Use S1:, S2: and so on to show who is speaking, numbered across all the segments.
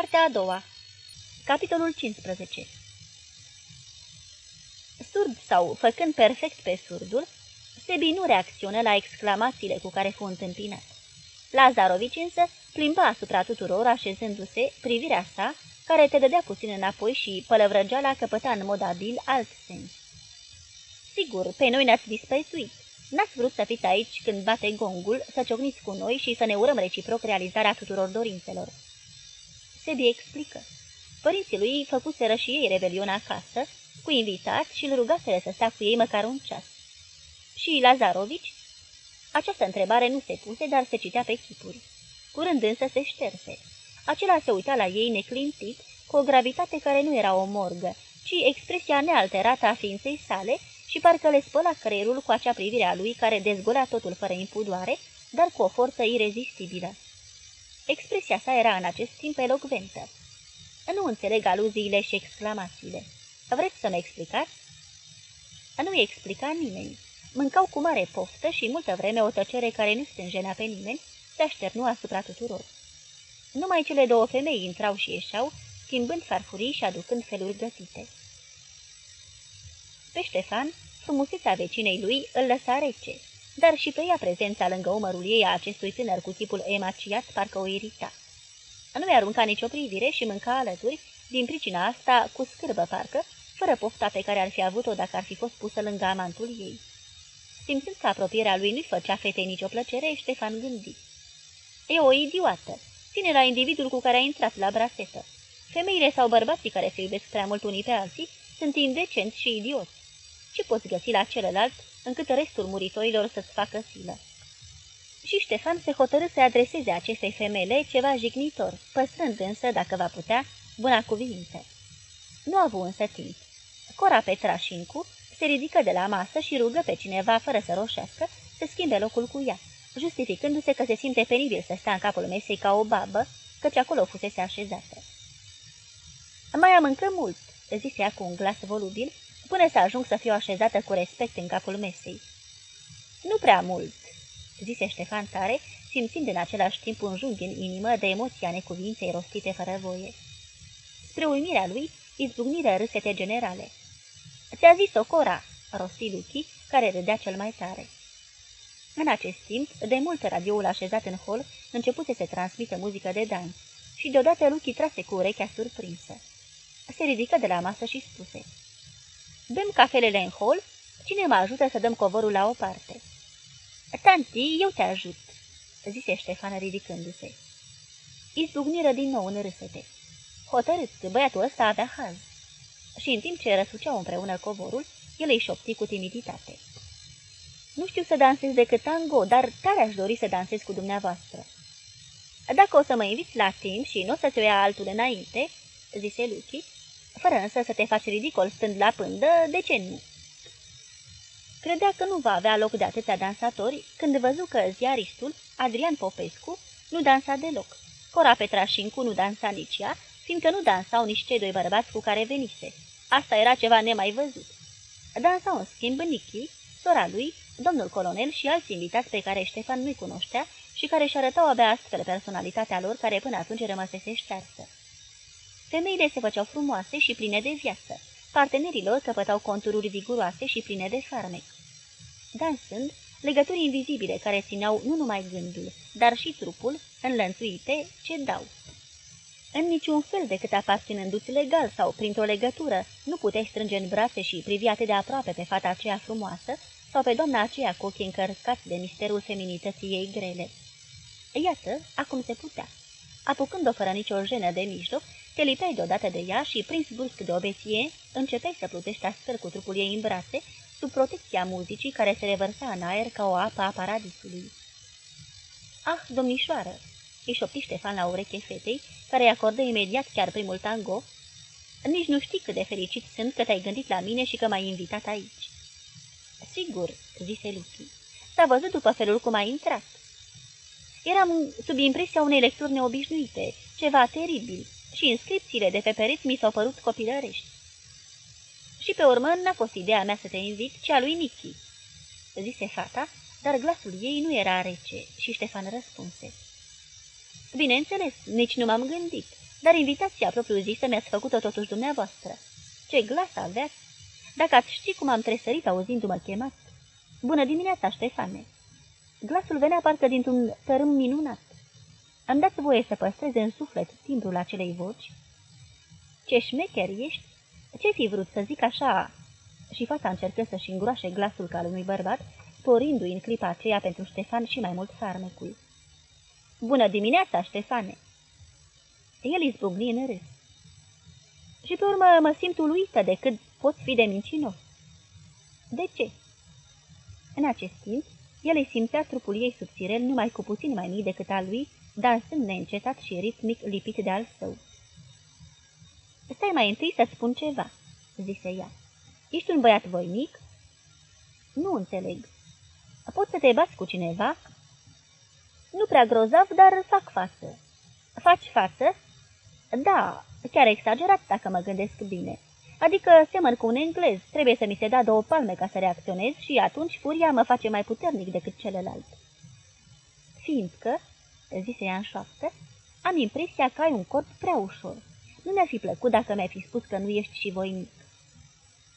S1: Partea a doua Capitolul 15 Surd sau făcând perfect pe surdul, Sebi nu reacționă la exclamațiile cu care fu întâmpinat. Lazarovici însă plimba asupra tuturor așezându-se privirea sa, care te dădea puțin înapoi și pălăvrăgeala căpăta în mod abil alt sens. Sigur, pe noi ne-ați disprețuit. N-ați vrut să fiți aici când bate gongul, să ciocniți cu noi și să ne urăm reciproc realizarea tuturor dorințelor. Sebi explică. Părinții lui făcuseră și ei rebelion acasă, cu invitați și îl rugaseră să stea cu ei măcar un ceas. Și Lazarovici? Această întrebare nu se puse, dar se citea pe chipuri. Curând însă se șterse. Acela se uita la ei neclintit, cu o gravitate care nu era o morgă, ci expresia nealterată a ființei sale și parcă le spăla creierul cu acea privire a lui care dezgolea totul fără impudoare, dar cu o forță irezistibilă. Expresia sa era în acest timp elocventă. Nu înțeleg aluziile și exclamațiile. Vreți să-mi explicați?" Nu-i explica nimeni. Mâncau cu mare poftă și multă vreme o tăcere care nu stânjenea pe nimeni se așternu asupra tuturor. Numai cele două femei intrau și ieșeau, schimbând farfurii și aducând feluri gătite. Pe Ștefan, frumusețea vecinei lui îl lăsa rece, dar și pe ea prezența lângă umărul ei a acestui tânăr cu chipul emaciat parcă o irita. Nu-i arunca nicio privire și mânca alături, din pricina asta, cu scârbă parcă, fără pofta pe care ar fi avut-o dacă ar fi fost pusă lângă amantul ei. Simțind că apropierea lui nu-i făcea fetei nicio plăcere, Ștefan gândi. E o idiotă. Ține la individul cu care a intrat la brasetă. Femeile sau bărbații care se iubesc prea mult unii pe alții sunt indecenți și idioți. Ce poți găsi la celălalt încât restul muritorilor să-ți facă silă? Și Ștefan se hotărâ să adreseze acestei femele ceva jignitor, păstrând însă, dacă va putea, buna cuvinte. Nu a avut însă timp. Cora Petrașincu se ridică de la masă și rugă pe cineva, fără să roșească, să schimbe locul cu ea, justificându-se că se simte penibil să stea în capul mesei ca o babă, căci acolo fusese așezată. Mai am încă mult," zise ea cu un glas volubil, până să ajung să fiu așezată cu respect în capul mesei. Nu prea mult," zise Ștefan tare, simțind în același timp un junghi în inimă de emoția necuvinței rostite fără voie. Spre uimirea lui, izbucniră râsete generale. Ți-a zis-o, Cora!" rosti Luchi, care râdea cel mai tare. În acest timp, de mult radioul așezat în hol începuse să transmită muzică de dans și deodată Luchi trase cu urechea surprinsă. Se ridică de la masă și spuse Bem cafelele în hol? Cine mă ajută să dăm covorul la o parte?" Tanti, eu te ajut," zise Ștefan ridicându-se. Izbucniră din nou în râsete. Hotărât, băiatul ăsta avea haz. Și în timp ce răsuceau împreună covorul, el îi șopti cu timiditate. Nu știu să dansez decât tango, dar tare aș dori să dansez cu dumneavoastră." Dacă o să mă inviți la timp și nu o să-ți o ia altul înainte," zise Luchi, fără însă să te faci ridicol stând la pândă, de ce nu?" Credea că nu va avea loc de atâția dansatori când văzu că ziaristul, Adrian Popescu, nu dansa deloc. Cora Petrașincu nu dansa nici ea, fiindcă nu dansau nici cei doi bărbați cu care venise. Asta era ceva nemai văzut. Dansau în schimb Nichi, sora lui, domnul colonel și alți invitați pe care Ștefan nu-i cunoștea și care își arătau abia astfel personalitatea lor care până atunci rămăsese ștearsă. Femeile se făceau frumoase și pline de viață. Partenerii lor căpătau contururi viguroase și pline de farmec. Dansând, legături invizibile care țineau nu numai gândul, dar și trupul, înlănțuite, ce dau. În niciun fel decât aparținându-ți legal sau printr-o legătură, nu puteai strânge în brațe și privi atât de aproape pe fata aceea frumoasă sau pe doamna aceea cu ochii încărcați de misterul feminității ei grele. Iată, acum se putea. Apucând-o fără nicio jenă de mijloc, te lipeai deodată de ea și, prins brusc de obeție, începeai să plutești astfel cu trupul ei în brațe, sub protecția muzicii care se revărsa în aer ca o apă a paradisului. Ah, domnișoară!" îi șopti Ștefan la ureche fetei, care îi acordă imediat chiar primul tango. Nici nu știi cât de fericit sunt că te-ai gândit la mine și că m-ai invitat aici." Sigur," zise Luchi. S-a văzut după felul cum ai intrat." Eram sub impresia unei lecturi neobișnuite, ceva teribil, și inscripțiile de pe pereți mi s-au părut copilărești. Și pe urmă n-a fost ideea mea să te invit, ci a lui Nichi," zise fata, dar glasul ei nu era rece și Ștefan răspunse. Bineînțeles, nici nu m-am gândit, dar invitația propriu-zisă mi-ați făcut-o totuși dumneavoastră. Ce glas aveați! Dacă ați ști cum am tresărit auzindu-mă chemat. Bună dimineața, Ștefane! Glasul venea parcă dintr-un tărâm minunat. Am dat voie să păstrez în suflet timbrul acelei voci. Ce șmecher ești! Ce fi vrut să zic așa? Și fata încercă să-și îngroașe glasul ca unui bărbat, sporindu-i în clipa aceea pentru Ștefan și mai mult farmecul. Bună dimineața, Ștefane!" El izbucni în râs. Și pe urmă mă simt uluită de cât poți fi de mincinos. De ce? În acest timp, el îi simțea trupul ei subțirel numai cu puțin mai mic decât al lui, dansând neîncetat și ritmic lipit de al său. Stai mai întâi să spun ceva," zise ea. Ești un băiat voinic?" Nu înțeleg. Poți să te bați cu cineva?" Nu prea grozav, dar fac față." Faci față?" Da, chiar exagerat dacă mă gândesc bine. Adică semăn cu un englez, trebuie să mi se dea două palme ca să reacționez și atunci furia mă face mai puternic decât celălalt. Fiindcă, zise ea în șoaptă, am impresia că ai un corp prea ușor. Nu mi-ar fi plăcut dacă mi-ai fi spus că nu ești și voinic.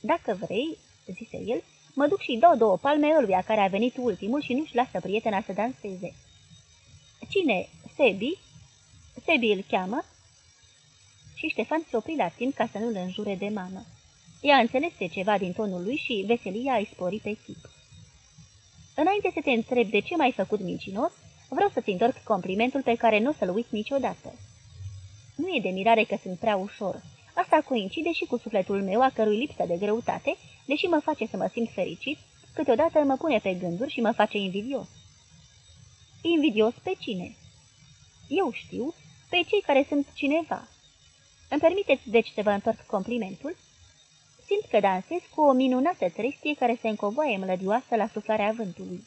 S1: Dacă vrei, zise el, mă duc și dau două palme ăluia care a venit ultimul și nu-și lasă prietena să danseze. Cine? Sebi? Sebi îl cheamă? Și Ștefan se opri la timp ca să nu-l înjure de mamă. Ea înțelese ceva din tonul lui și veselia îi spori pe chip. Înainte să te întreb de ce m-ai făcut mincinos, vreau să-ți întorc complimentul pe care nu o să-l uit niciodată. Nu e de mirare că sunt prea ușor. Asta coincide și cu sufletul meu, a cărui lipsă de greutate, deși mă face să mă simt fericit, câteodată mă pune pe gânduri și mă face invidios. Invidios pe cine? Eu știu, pe cei care sunt cineva. Îmi permiteți deci să vă întorc complimentul? Simt că dansez cu o minunată trestie care se încovoaie mlădioasă la suflarea vântului.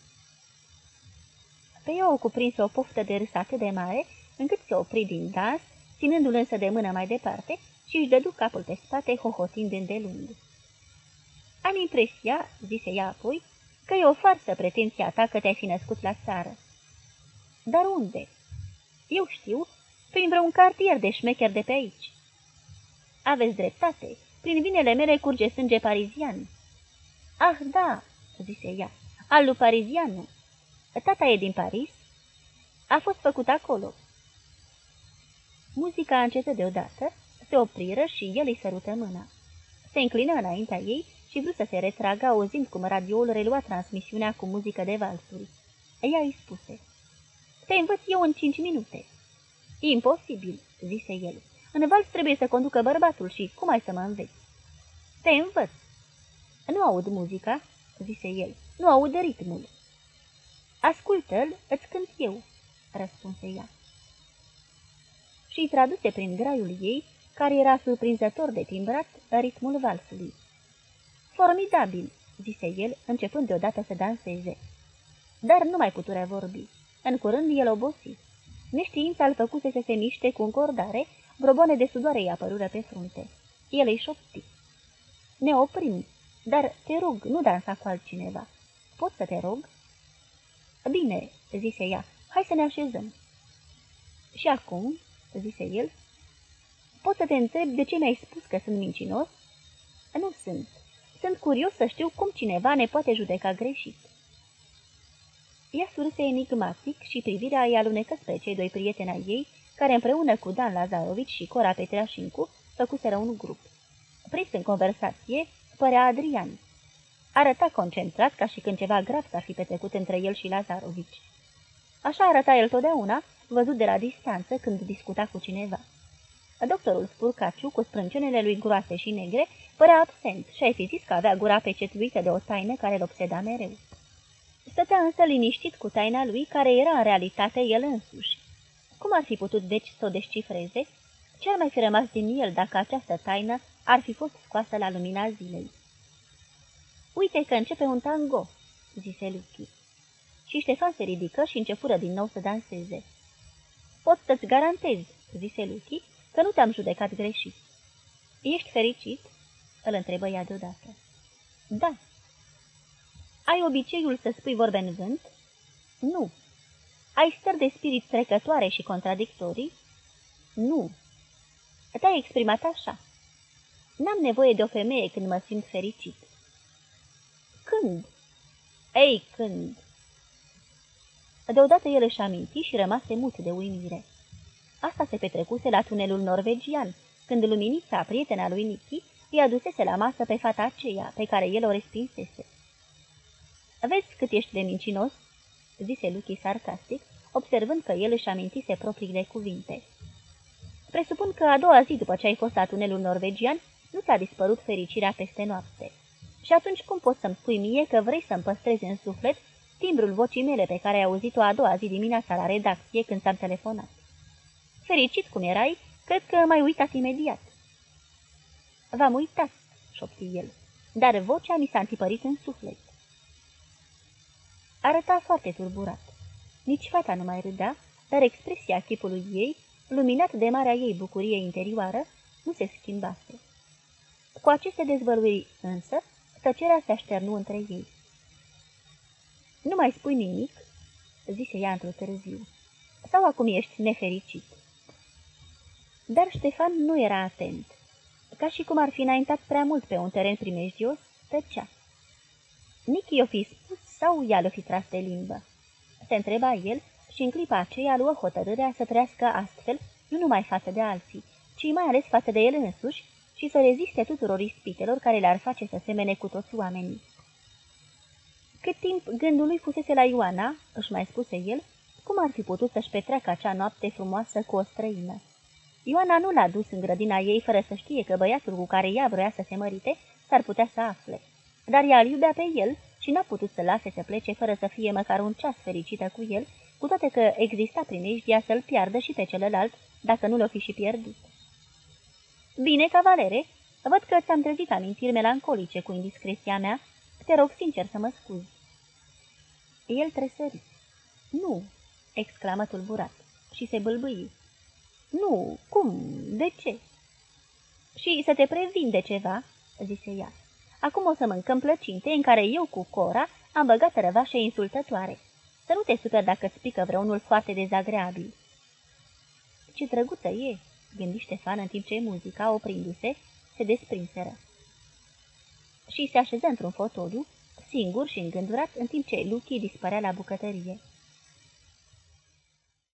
S1: Pe ea o cuprinse o poftă de râs atât de mare, încât se opri din dans, ținându-l însă de mână mai departe și își dădu capul pe spate, hohotind îndelung. Am impresia, zise ea apoi, că e o farsă pretenția ta că te-ai fi născut la țară. Dar unde? Eu știu, prin vreun cartier de șmecher de pe aici. Aveți dreptate, prin vinele mele curge sânge parizian. Ah, da, zise ea, al lui parizianu. Tata e din Paris? A fost făcut acolo. Muzica încetă deodată, se opriră și el îi sărută mâna. Se înclină înaintea ei și vrut să se retragă, auzind cum radioul relua transmisiunea cu muzică de valsuri. Ea îi spuse, Te învăț eu în cinci minute." Imposibil," zise el. În vals trebuie să conducă bărbatul și cum ai să mă înveți?" Te învăț." Nu aud muzica," zise el. Nu aud ritmul." Ascultă-l, îți cânt eu," răspunse ea. Și îi traduse prin graiul ei, care era surprinzător de timbrat, ritmul valsului. Formidabil," zise el, începând deodată să danseze. Dar nu mai putea vorbi. În curând el obosi. Neștiința îl făcuse să se miște cu încordare, broboane de sudoare îi apărură pe frunte. El îi șopti. Ne oprim, dar te rog, nu dansa cu altcineva. Pot să te rog?" Bine," zise ea, hai să ne așezăm." Și acum," zise el, pot să te întreb de ce mi-ai spus că sunt mincinos?" Nu sunt. Sunt curios să știu cum cineva ne poate judeca greșit." Ea surse enigmatic și privirea îi alunecă spre cei doi prieteni ai ei, care împreună cu Dan Lazarovici și Cora Petreașincu făcuseră un grup. Prins în conversație, părea Adrian. Arăta concentrat ca și când ceva grav s-ar fi petrecut între el și Lazarovici. Așa arăta el totdeauna, văzut de la distanță când discuta cu cineva. Doctorul Spurcaciu, cu sprâncenele lui groase și negre, părea absent și ai fi zis că avea gura pecetuită de o taină care îl obseda mereu. Stătea însă liniștit cu taina lui, care era în realitate el însuși. Cum ar fi putut deci să o descifreze? Ce ar mai fi rămas din el dacă această taină ar fi fost scoasă la lumina zilei? Uite că începe un tango," zise Luchi. Și Ștefan se ridică și începură din nou să danseze. Pot să-ți garantez," zise Luchi, că nu te-am judecat greșit." Ești fericit?" îl întrebă ea deodată. Da." Ai obiceiul să spui vorbe în vânt?" Nu." Ai stări de spirit trecătoare și contradictorii?" Nu." Te-ai exprimat așa. N-am nevoie de o femeie când mă simt fericit. Când? Ei, când? Deodată el își aminti și rămase mut de uimire. Asta se petrecuse la tunelul norvegian, când luminița, prietena lui Nichi, îi adusese la masă pe fata aceea, pe care el o respinsese. Vezi cât ești de mincinos?" zise Luchi sarcastic, observând că el își amintise propriile cuvinte. Presupun că a doua zi după ce ai fost la tunelul norvegian, nu ți-a dispărut fericirea peste noapte. Și atunci cum poți să-mi spui mie că vrei să-mi păstrezi în suflet timbrul vocii mele pe care ai auzit-o a doua zi dimineața la redacție când ți-am telefonat? Fericit cum erai, cred că m-ai uitat imediat. V-am uitat, șopti el, dar vocea mi s-a întipărit în suflet. Arăta foarte turburat. Nici fata nu mai râdea, dar expresia chipului ei, luminat de marea ei bucurie interioară, nu se schimbase. Cu aceste dezvăluiri însă, tăcerea se așternu între ei. Nu mai spui nimic?" zise ea într-o târziu. Sau acum ești nefericit?" Dar Ștefan nu era atent. Ca și cum ar fi înaintat prea mult pe un teren primejdios, tăcea. Nichi o fi spus sau ea l-o fi tras de limbă? Se întreba el și în clipa aceea luă hotărârea să trăiască astfel, nu numai față de alții, ci mai ales față de el însuși și să reziste tuturor ispitelor care le-ar face să semene cu toți oamenii. Cât timp gândul lui fusese la Ioana, își mai spuse el, cum ar fi putut să-și petreacă acea noapte frumoasă cu o străină? Ioana nu l-a dus în grădina ei fără să știe că băiatul cu care ea vrea să se mărite s-ar putea să afle. Dar ea îl iubea pe el și n-a putut să lase să plece fără să fie măcar un ceas fericită cu el, cu toate că exista primejdia să-l piardă și pe celălalt, dacă nu l-o fi și pierdut. Bine, cavalere, văd că ți-am trezit amintiri melancolice cu indiscreția mea. Te rog sincer să mă scuzi. El tresări. Nu, exclamă tulburat și se bâlbâi. Nu, cum, de ce? Și să te previn de ceva, zise ea. Acum o să mâncăm plăcinte în care eu cu Cora am băgat răvașe insultătoare. Să nu te superi dacă îți pică vreunul foarte dezagreabil. Ce drăguță e, gândi Ștefan în timp ce muzica, oprindu-se, se desprinseră. Și se așeză într-un fotoliu, singur și îngândurat, în timp ce Luchi dispărea la bucătărie.